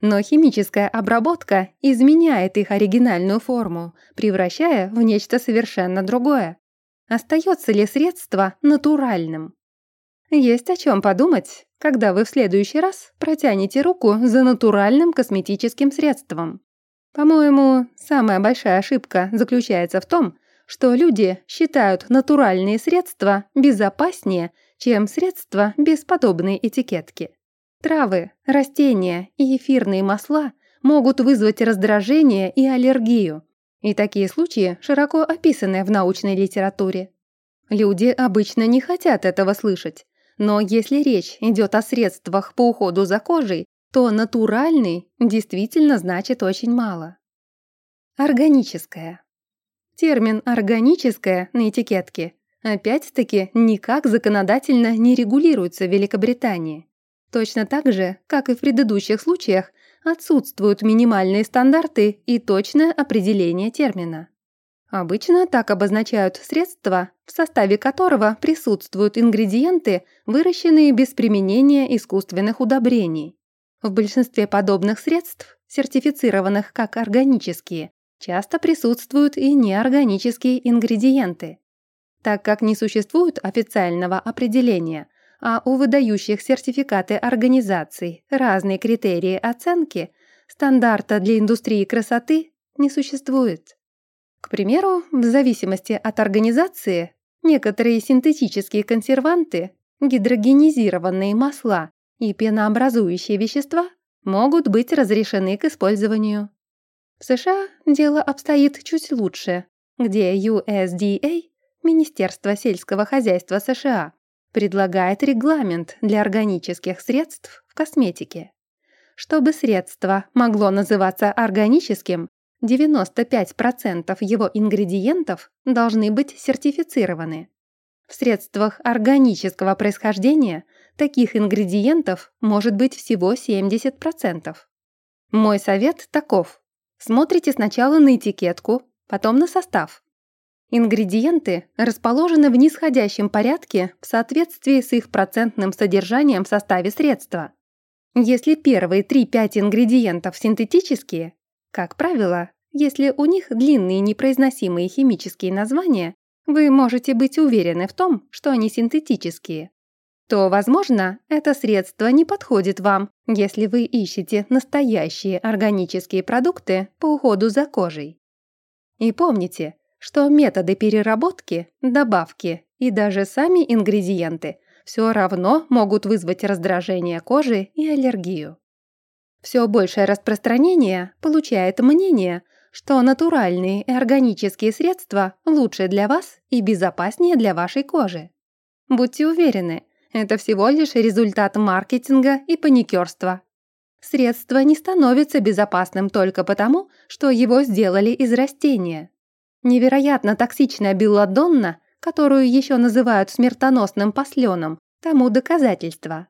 S1: Но химическая обработка изменяет их оригинальную форму, превращая в нечто совершенно другое. Остается ли средство натуральным? Есть о чем подумать, когда вы в следующий раз протянете руку за натуральным косметическим средством. По-моему, самая большая ошибка заключается в том, что люди считают натуральные средства безопаснее, чем средства без подобной этикетки. Травы, растения и эфирные масла могут вызвать раздражение и аллергию, и такие случаи широко описаны в научной литературе. Люди обычно не хотят этого слышать, но если речь идет о средствах по уходу за кожей, то натуральный действительно значит очень мало. Органическое. Термин «органическое» на этикетке опять-таки никак законодательно не регулируется в Великобритании. Точно так же, как и в предыдущих случаях, отсутствуют минимальные стандарты и точное определение термина. Обычно так обозначают средства, в составе которого присутствуют ингредиенты, выращенные без применения искусственных удобрений. В большинстве подобных средств, сертифицированных как органические, часто присутствуют и неорганические ингредиенты. Так как не существует официального определения, а у выдающих сертификаты организаций разные критерии оценки, стандарта для индустрии красоты не существует. К примеру, в зависимости от организации, некоторые синтетические консерванты, гидрогенизированные масла и пенообразующие вещества могут быть разрешены к использованию. В США дело обстоит чуть лучше, где USDA, Министерство сельского хозяйства США, предлагает регламент для органических средств в косметике. Чтобы средство могло называться органическим, 95% его ингредиентов должны быть сертифицированы. В средствах органического происхождения таких ингредиентов может быть всего 70%. Мой совет таков. Смотрите сначала на этикетку, потом на состав. Ингредиенты расположены в нисходящем порядке в соответствии с их процентным содержанием в составе средства. Если первые 3-5 ингредиентов синтетические, как правило, если у них длинные непроизносимые химические названия, вы можете быть уверены в том, что они синтетические, то, возможно, это средство не подходит вам, если вы ищете настоящие органические продукты по уходу за кожей. И помните, что методы переработки, добавки и даже сами ингредиенты все равно могут вызвать раздражение кожи и аллергию. Все большее распространение получает мнение, что натуральные и органические средства лучше для вас и безопаснее для вашей кожи. Будьте уверены, это всего лишь результат маркетинга и паникерства. Средство не становится безопасным только потому, что его сделали из растения. Невероятно токсичная белладонна, которую еще называют смертоносным посленом, тому доказательство.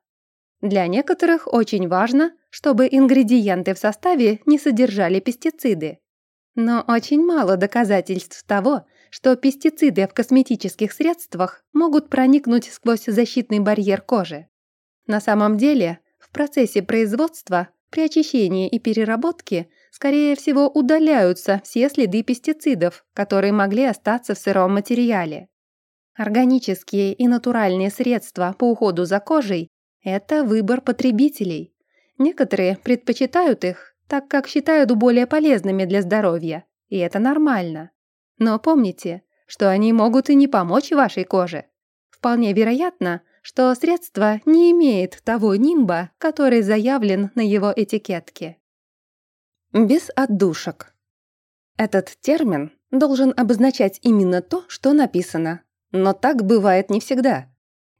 S1: Для некоторых очень важно, чтобы ингредиенты в составе не содержали пестициды. Но очень мало доказательств того, что пестициды в косметических средствах могут проникнуть сквозь защитный барьер кожи. На самом деле, в процессе производства, при очищении и переработке, скорее всего, удаляются все следы пестицидов, которые могли остаться в сыром материале. Органические и натуральные средства по уходу за кожей – это выбор потребителей. Некоторые предпочитают их, так как считают более полезными для здоровья, и это нормально. Но помните, что они могут и не помочь вашей коже. Вполне вероятно, что средство не имеет того нимба, который заявлен на его этикетке. Без отдушек. Этот термин должен обозначать именно то, что написано. Но так бывает не всегда.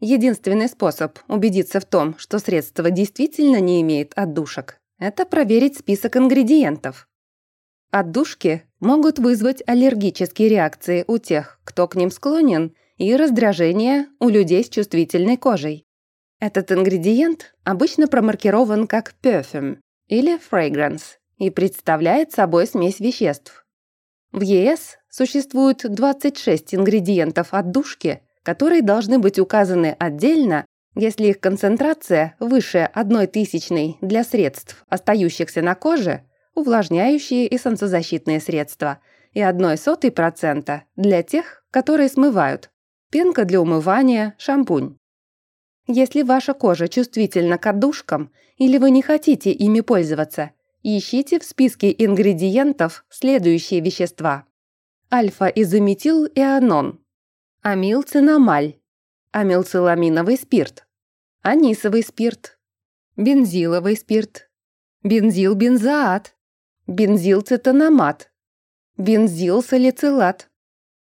S1: Единственный способ убедиться в том, что средство действительно не имеет отдушек, это проверить список ингредиентов. Отдушки могут вызвать аллергические реакции у тех, кто к ним склонен, и раздражение у людей с чувствительной кожей. Этот ингредиент обычно промаркирован как perfume или fragrance и представляет собой смесь веществ. В ЕС существует 26 ингредиентов отдушки, которые должны быть указаны отдельно Если их концентрация выше одной тысячной для средств, остающихся на коже, увлажняющие и солнцезащитные средства, и одной сотой процента для тех, которые смывают, пенка для умывания, шампунь. Если ваша кожа чувствительна к отдушкам или вы не хотите ими пользоваться, ищите в списке ингредиентов следующие вещества. Альфа-изометил-ионон, амилцинамаль, амилцеламиновый спирт, анисовый спирт, бензиловый спирт, бензилбензоат, бензилцетономат, бензилсалицилат,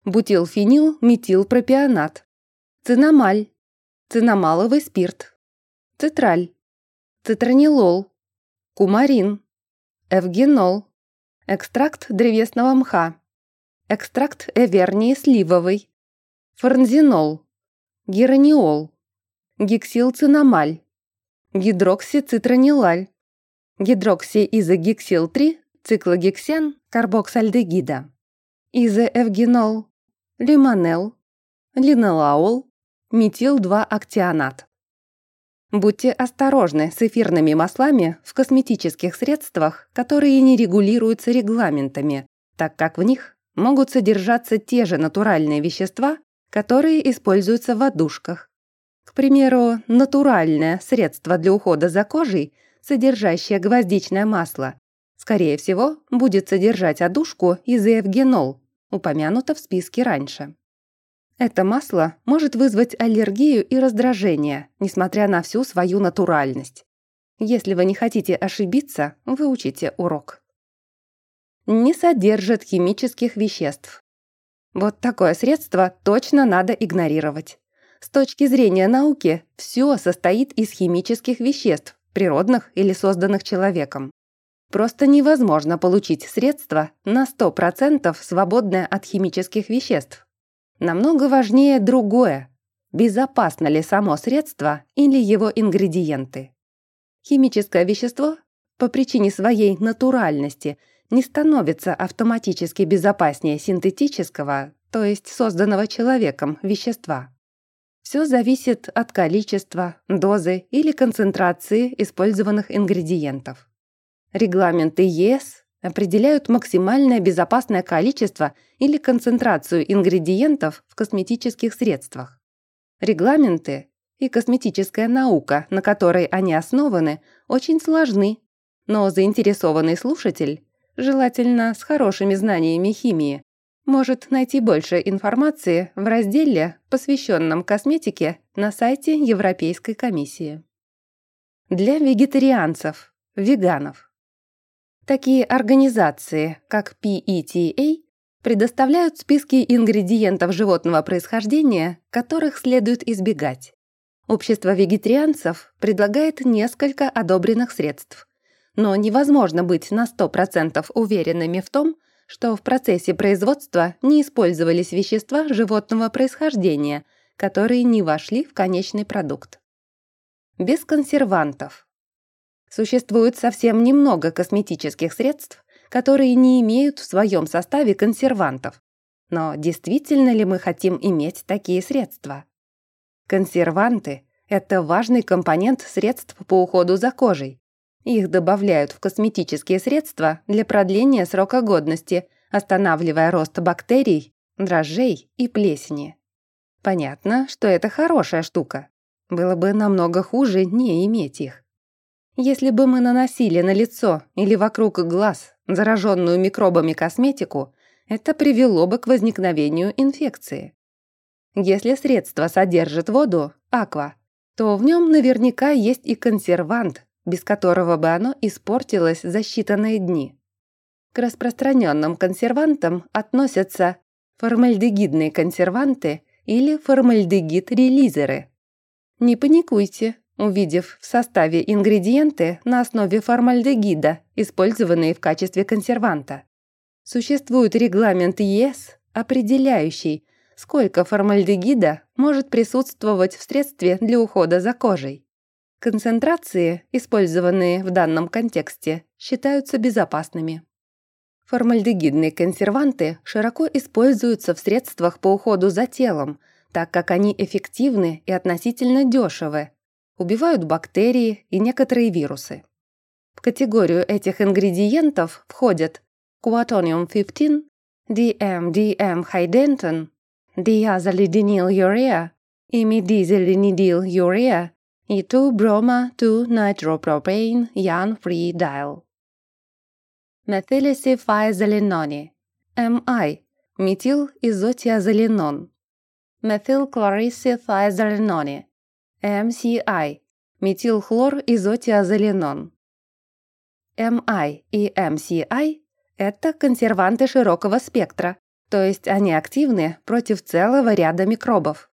S1: бутилфенил-метилпропионат, цинамаль, цинамаловый спирт, цитраль, цитронилол, кумарин, эвгенол, экстракт древесного мха, экстракт эвернии сливовый, фарнзинол, гераниол, гексилцинамаль, гидроксицитронилаль, гидроксиизогексил-3, циклогексен, карбоксальдегида, изоэвгенол, лимонел, линолаол, метил-2-актионат. Будьте осторожны с эфирными маслами в косметических средствах, которые не регулируются регламентами, так как в них могут содержаться те же натуральные вещества, которые используются в одушках. К примеру, натуральное средство для ухода за кожей, содержащее гвоздичное масло, скорее всего, будет содержать одушку из эвгенол, упомянуто в списке раньше. Это масло может вызвать аллергию и раздражение, несмотря на всю свою натуральность. Если вы не хотите ошибиться, выучите урок не содержит химических веществ. Вот такое средство точно надо игнорировать. С точки зрения науки, все состоит из химических веществ, природных или созданных человеком. Просто невозможно получить средство на 100% свободное от химических веществ. Намного важнее другое. Безопасно ли само средство или его ингредиенты? Химическое вещество по причине своей натуральности – не становится автоматически безопаснее синтетического, то есть созданного человеком, вещества. Все зависит от количества, дозы или концентрации использованных ингредиентов. Регламенты ЕС определяют максимальное безопасное количество или концентрацию ингредиентов в косметических средствах. Регламенты и косметическая наука, на которой они основаны, очень сложны, но заинтересованный слушатель желательно с хорошими знаниями химии, может найти больше информации в разделе, посвященном косметике на сайте Европейской комиссии. Для вегетарианцев, веганов. Такие организации, как PETA, предоставляют списки ингредиентов животного происхождения, которых следует избегать. Общество вегетарианцев предлагает несколько одобренных средств – но невозможно быть на 100% уверенными в том, что в процессе производства не использовались вещества животного происхождения, которые не вошли в конечный продукт. Без консервантов. Существует совсем немного косметических средств, которые не имеют в своем составе консервантов. Но действительно ли мы хотим иметь такие средства? Консерванты – это важный компонент средств по уходу за кожей, их добавляют в косметические средства для продления срока годности, останавливая рост бактерий, дрожжей и плесени. Понятно, что это хорошая штука. Было бы намного хуже не иметь их. Если бы мы наносили на лицо или вокруг глаз зараженную микробами косметику, это привело бы к возникновению инфекции. Если средство содержит воду, аква, то в нем наверняка есть и консервант, без которого бы оно испортилось за считанные дни. К распространенным консервантам относятся формальдегидные консерванты или формальдегид-релизеры. Не паникуйте, увидев в составе ингредиенты на основе формальдегида, использованные в качестве консерванта. Существует регламент ЕС, определяющий, сколько формальдегида может присутствовать в средстве для ухода за кожей. Концентрации, использованные в данном контексте, считаются безопасными. Формальдегидные консерванты широко используются в средствах по уходу за телом, так как они эффективны и относительно дешевы, убивают бактерии и некоторые вирусы. В категорию этих ингредиентов входят Quatonium-15, DM-DM-Hydanton, Diazolidinyl-urea, Imidazolinidyl-urea и 2-broma-2-nitropropane yarn-free dial. Methylisiphiazolinone, MI, метилизотиазолинон. Methylchlorisiphiazolinone, MCI, метилхлоризотиазолинон. MI и MCI – это консерванты широкого спектра, то есть они активны против целого ряда микробов.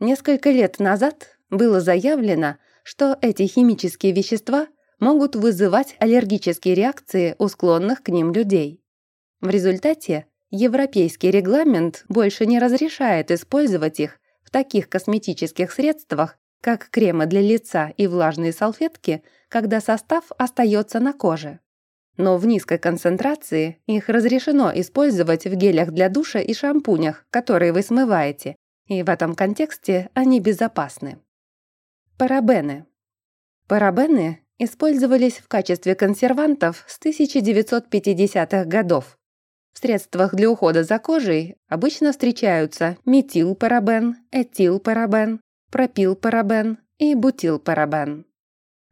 S1: Несколько лет назад было заявлено, что эти химические вещества могут вызывать аллергические реакции у склонных к ним людей. В результате европейский регламент больше не разрешает использовать их в таких косметических средствах, как кремы для лица и влажные салфетки, когда состав остается на коже. Но в низкой концентрации их разрешено использовать в гелях для душа и шампунях, которые вы смываете, и в этом контексте они безопасны. Парабены. Парабены использовались в качестве консервантов с 1950-х годов. В средствах для ухода за кожей обычно встречаются метилпарабен, этилпарабен, пропилпарабен и бутилпарабен.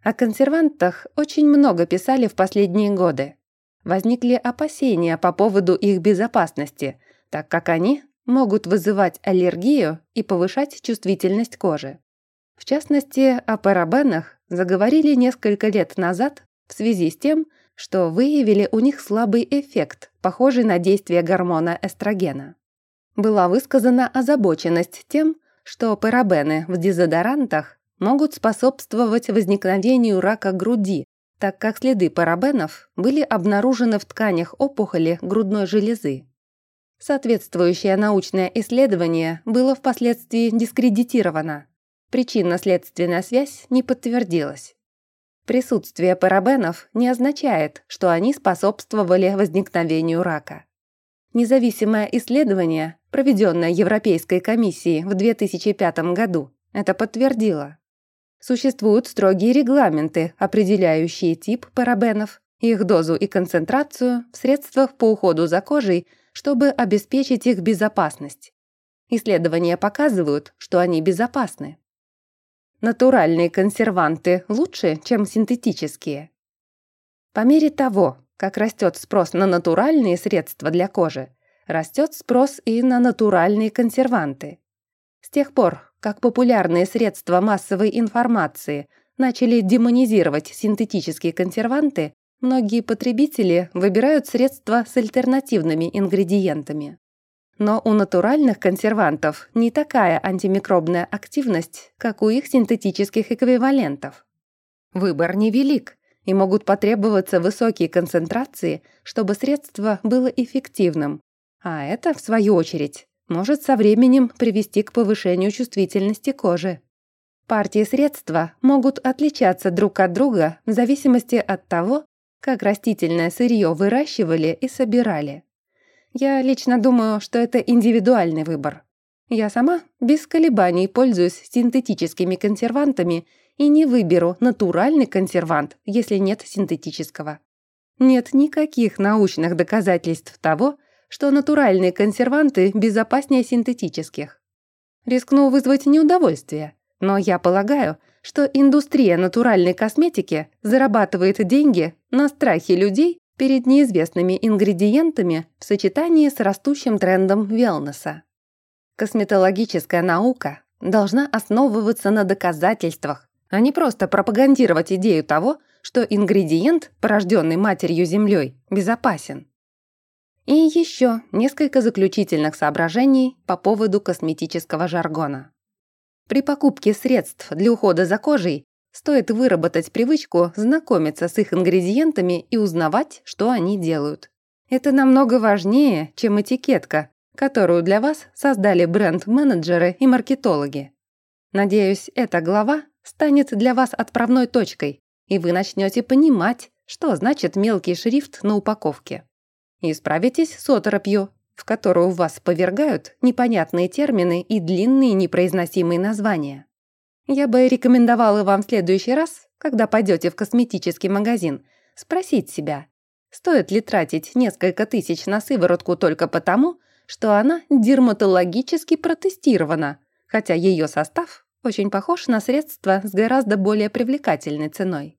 S1: О консервантах очень много писали в последние годы. Возникли опасения по поводу их безопасности, так как они могут вызывать аллергию и повышать чувствительность кожи. В частности, о парабенах заговорили несколько лет назад в связи с тем, что выявили у них слабый эффект, похожий на действие гормона эстрогена. Была высказана озабоченность тем, что парабены в дезодорантах могут способствовать возникновению рака груди, так как следы парабенов были обнаружены в тканях опухоли грудной железы. Соответствующее научное исследование было впоследствии дискредитировано. Причинно-следственная связь не подтвердилась. Присутствие парабенов не означает, что они способствовали возникновению рака. Независимое исследование, проведенное Европейской комиссией в 2005 году, это подтвердило. Существуют строгие регламенты, определяющие тип парабенов, их дозу и концентрацию в средствах по уходу за кожей, чтобы обеспечить их безопасность. Исследования показывают, что они безопасны. Натуральные консерванты лучше, чем синтетические. По мере того, как растет спрос на натуральные средства для кожи, растет спрос и на натуральные консерванты. С тех пор, как популярные средства массовой информации начали демонизировать синтетические консерванты, многие потребители выбирают средства с альтернативными ингредиентами. Но у натуральных консервантов не такая антимикробная активность, как у их синтетических эквивалентов. Выбор невелик, и могут потребоваться высокие концентрации, чтобы средство было эффективным. А это, в свою очередь, может со временем привести к повышению чувствительности кожи. Партии средства могут отличаться друг от друга в зависимости от того, как растительное сырье выращивали и собирали. Я лично думаю, что это индивидуальный выбор. Я сама без колебаний пользуюсь синтетическими консервантами и не выберу натуральный консервант, если нет синтетического. Нет никаких научных доказательств того, что натуральные консерванты безопаснее синтетических. Рискну вызвать неудовольствие, но я полагаю, что индустрия натуральной косметики зарабатывает деньги на страхе людей перед неизвестными ингредиентами в сочетании с растущим трендом велнеса. Косметологическая наука должна основываться на доказательствах, а не просто пропагандировать идею того, что ингредиент, порожденный матерью-землей, безопасен. И еще несколько заключительных соображений по поводу косметического жаргона. При покупке средств для ухода за кожей Стоит выработать привычку знакомиться с их ингредиентами и узнавать, что они делают. Это намного важнее, чем этикетка, которую для вас создали бренд-менеджеры и маркетологи. Надеюсь, эта глава станет для вас отправной точкой, и вы начнете понимать, что значит мелкий шрифт на упаковке. И справитесь с оторопью, в которую вас повергают непонятные термины и длинные непроизносимые названия. Я бы рекомендовала вам в следующий раз, когда пойдете в косметический магазин, спросить себя, стоит ли тратить несколько тысяч на сыворотку только потому, что она дерматологически протестирована, хотя ее состав очень похож на средство с гораздо более привлекательной ценой.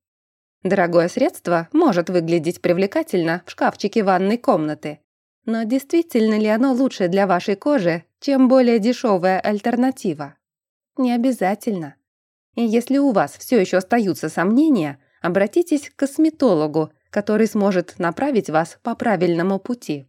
S1: Дорогое средство может выглядеть привлекательно в шкафчике ванной комнаты, но действительно ли оно лучше для вашей кожи, чем более дешевая альтернатива? Не обязательно. И если у вас все еще остаются сомнения, обратитесь к косметологу, который сможет направить вас по правильному пути.